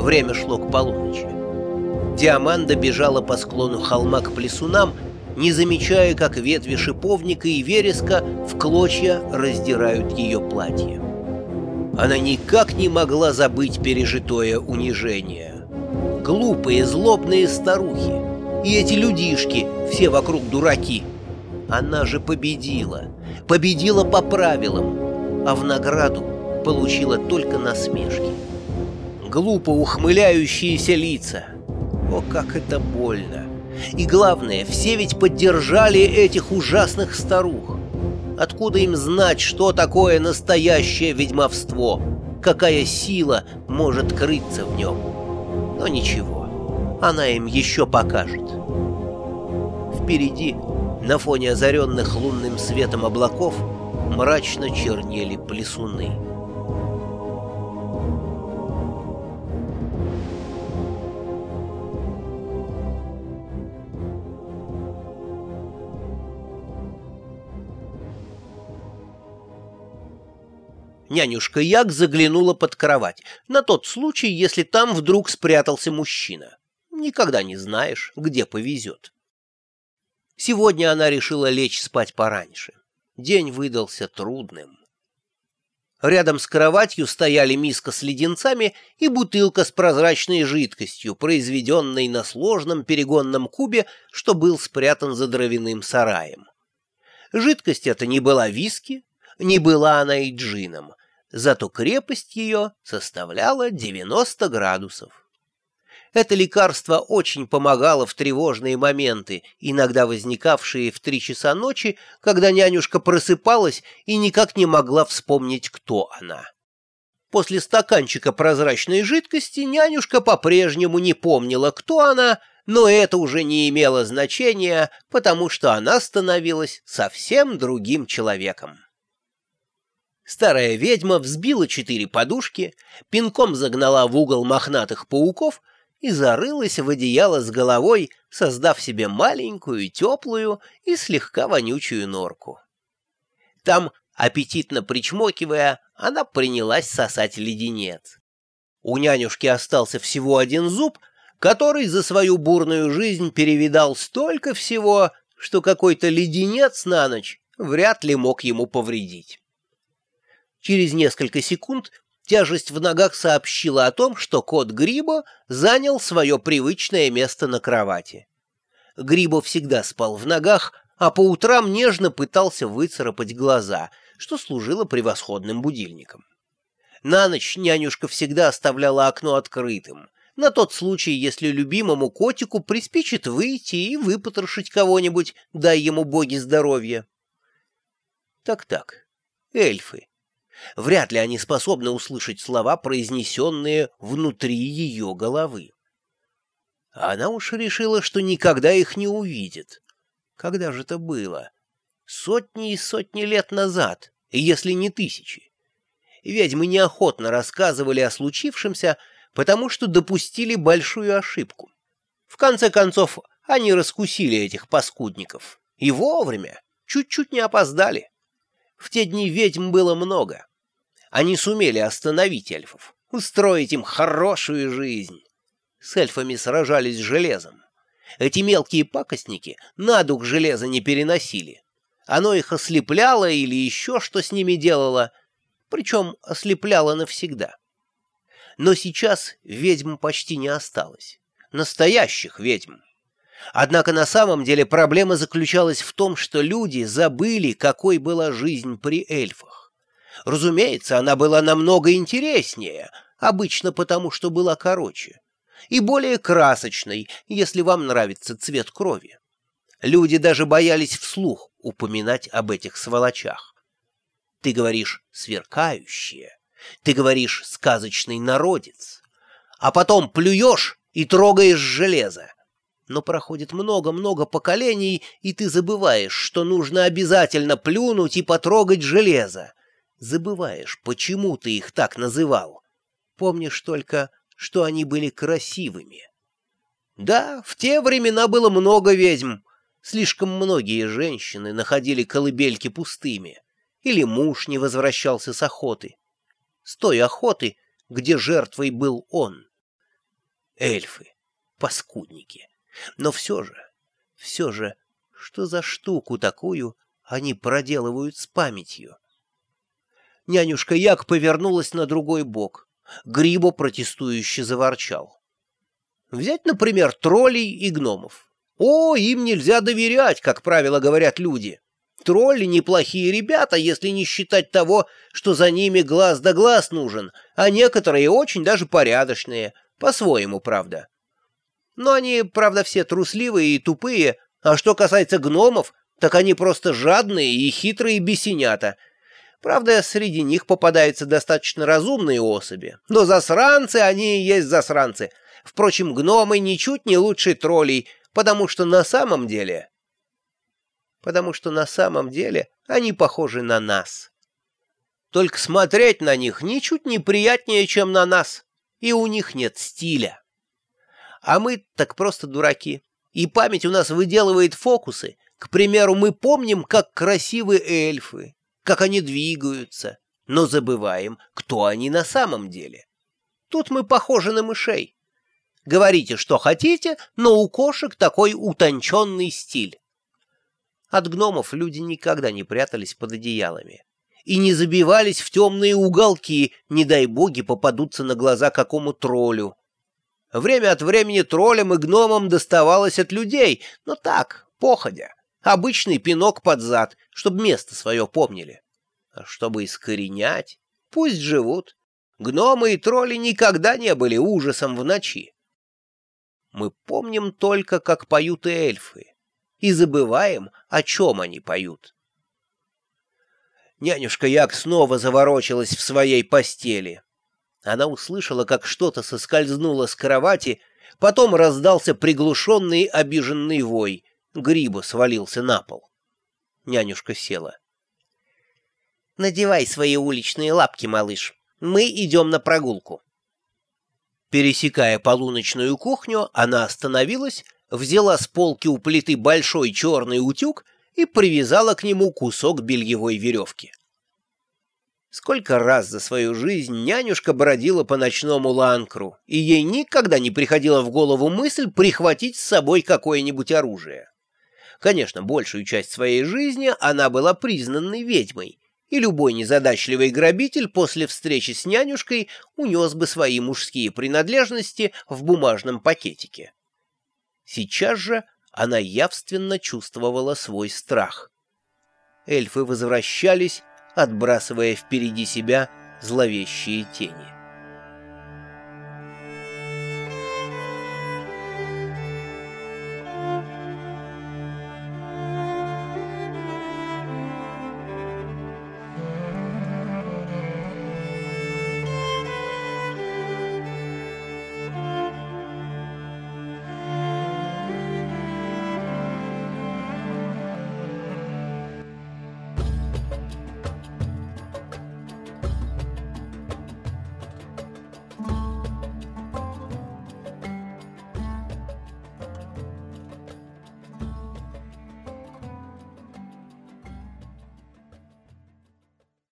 Время шло к полуночи. Диаманда бежала по склону холма к плесунам, не замечая, как ветви шиповника и вереска в клочья раздирают ее платье. Она никак не могла забыть пережитое унижение. Глупые, злобные старухи. И эти людишки, все вокруг дураки. Она же победила. Победила по правилам. А в награду получила только насмешки. Глупо ухмыляющиеся лица. О, как это больно! И главное, все ведь поддержали этих ужасных старух. Откуда им знать, что такое настоящее ведьмовство? Какая сила может крыться в нем? Но ничего, она им еще покажет. Впереди, на фоне озаренных лунным светом облаков, мрачно чернели плесуны. Нянюшка Як заглянула под кровать, на тот случай, если там вдруг спрятался мужчина. Никогда не знаешь, где повезет. Сегодня она решила лечь спать пораньше. День выдался трудным. Рядом с кроватью стояли миска с леденцами и бутылка с прозрачной жидкостью, произведенной на сложном перегонном кубе, что был спрятан за дровяным сараем. Жидкость эта не была виски, не была она и джином, зато крепость ее составляла 90 градусов. Это лекарство очень помогало в тревожные моменты, иногда возникавшие в три часа ночи, когда нянюшка просыпалась и никак не могла вспомнить, кто она. После стаканчика прозрачной жидкости нянюшка по-прежнему не помнила, кто она, но это уже не имело значения, потому что она становилась совсем другим человеком. Старая ведьма взбила четыре подушки, пинком загнала в угол мохнатых пауков и зарылась в одеяло с головой, создав себе маленькую, теплую и слегка вонючую норку. Там, аппетитно причмокивая, она принялась сосать леденец. У нянюшки остался всего один зуб, который за свою бурную жизнь перевидал столько всего, что какой-то леденец на ночь вряд ли мог ему повредить. Через несколько секунд тяжесть в ногах сообщила о том, что кот Грибо занял свое привычное место на кровати. Грибо всегда спал в ногах, а по утрам нежно пытался выцарапать глаза, что служило превосходным будильником. На ночь нянюшка всегда оставляла окно открытым, на тот случай, если любимому котику приспичит выйти и выпотрошить кого-нибудь, дай ему боги здоровья. Так-так, эльфы. Вряд ли они способны услышать слова, произнесенные внутри ее головы. Она уж решила, что никогда их не увидит. Когда же это было? Сотни и сотни лет назад, если не тысячи. Ведьмы неохотно рассказывали о случившемся, потому что допустили большую ошибку. В конце концов, они раскусили этих паскудников. И вовремя, чуть-чуть не опоздали. В те дни ведьм было много. Они сумели остановить эльфов, устроить им хорошую жизнь. С эльфами сражались железом. Эти мелкие пакостники на дух железа не переносили. Оно их ослепляло или еще что с ними делало, причем ослепляло навсегда. Но сейчас ведьм почти не осталось. Настоящих ведьм. Однако на самом деле проблема заключалась в том, что люди забыли, какой была жизнь при эльфах. Разумеется, она была намного интереснее, обычно потому, что была короче, и более красочной, если вам нравится цвет крови. Люди даже боялись вслух упоминать об этих сволочах. Ты говоришь «сверкающие», ты говоришь «сказочный народец», а потом плюешь и трогаешь железо. Но проходит много-много поколений, и ты забываешь, что нужно обязательно плюнуть и потрогать железо, Забываешь, почему ты их так называл. Помнишь только, что они были красивыми. Да, в те времена было много ведьм. Слишком многие женщины находили колыбельки пустыми. Или муж не возвращался с охоты. С той охоты, где жертвой был он. Эльфы, паскудники. Но все же, все же, что за штуку такую они проделывают с памятью? Нянюшка Як повернулась на другой бок. Грибо протестующе заворчал. Взять, например, троллей и гномов. О, им нельзя доверять, как правило говорят люди. Тролли неплохие ребята, если не считать того, что за ними глаз да глаз нужен, а некоторые очень даже порядочные, по-своему, правда. Но они, правда, все трусливые и тупые, а что касается гномов, так они просто жадные и хитрые бесенята. Правда, среди них попадаются достаточно разумные особи, но засранцы они и есть засранцы. Впрочем, гномы ничуть не лучше троллей, потому что на самом деле потому что на самом деле они похожи на нас. Только смотреть на них ничуть не приятнее, чем на нас, и у них нет стиля. А мы так просто дураки, и память у нас выделывает фокусы. К примеру, мы помним, как красивы эльфы, как они двигаются, но забываем, кто они на самом деле. Тут мы похожи на мышей. Говорите, что хотите, но у кошек такой утонченный стиль. От гномов люди никогда не прятались под одеялами и не забивались в темные уголки, не дай боги попадутся на глаза какому троллю. Время от времени троллям и гномам доставалось от людей, но так, походя, обычный пинок под зад, чтобы место свое помнили. А чтобы искоренять, пусть живут. Гномы и тролли никогда не были ужасом в ночи. Мы помним только, как поют эльфы и забываем, о чем они поют. Нянюшка Як снова заворочилась в своей постели. Она услышала, как что-то соскользнуло с кровати, потом раздался приглушенный обиженный вой. Грибо свалился на пол. Нянюшка села. «Надевай свои уличные лапки, малыш. Мы идем на прогулку». Пересекая полуночную кухню, она остановилась взяла с полки у плиты большой черный утюг и привязала к нему кусок бельевой веревки. Сколько раз за свою жизнь нянюшка бродила по ночному ланкру, и ей никогда не приходила в голову мысль прихватить с собой какое-нибудь оружие. Конечно, большую часть своей жизни она была признанной ведьмой, и любой незадачливый грабитель после встречи с нянюшкой унес бы свои мужские принадлежности в бумажном пакетике. Сейчас же она явственно чувствовала свой страх. Эльфы возвращались, отбрасывая впереди себя зловещие тени.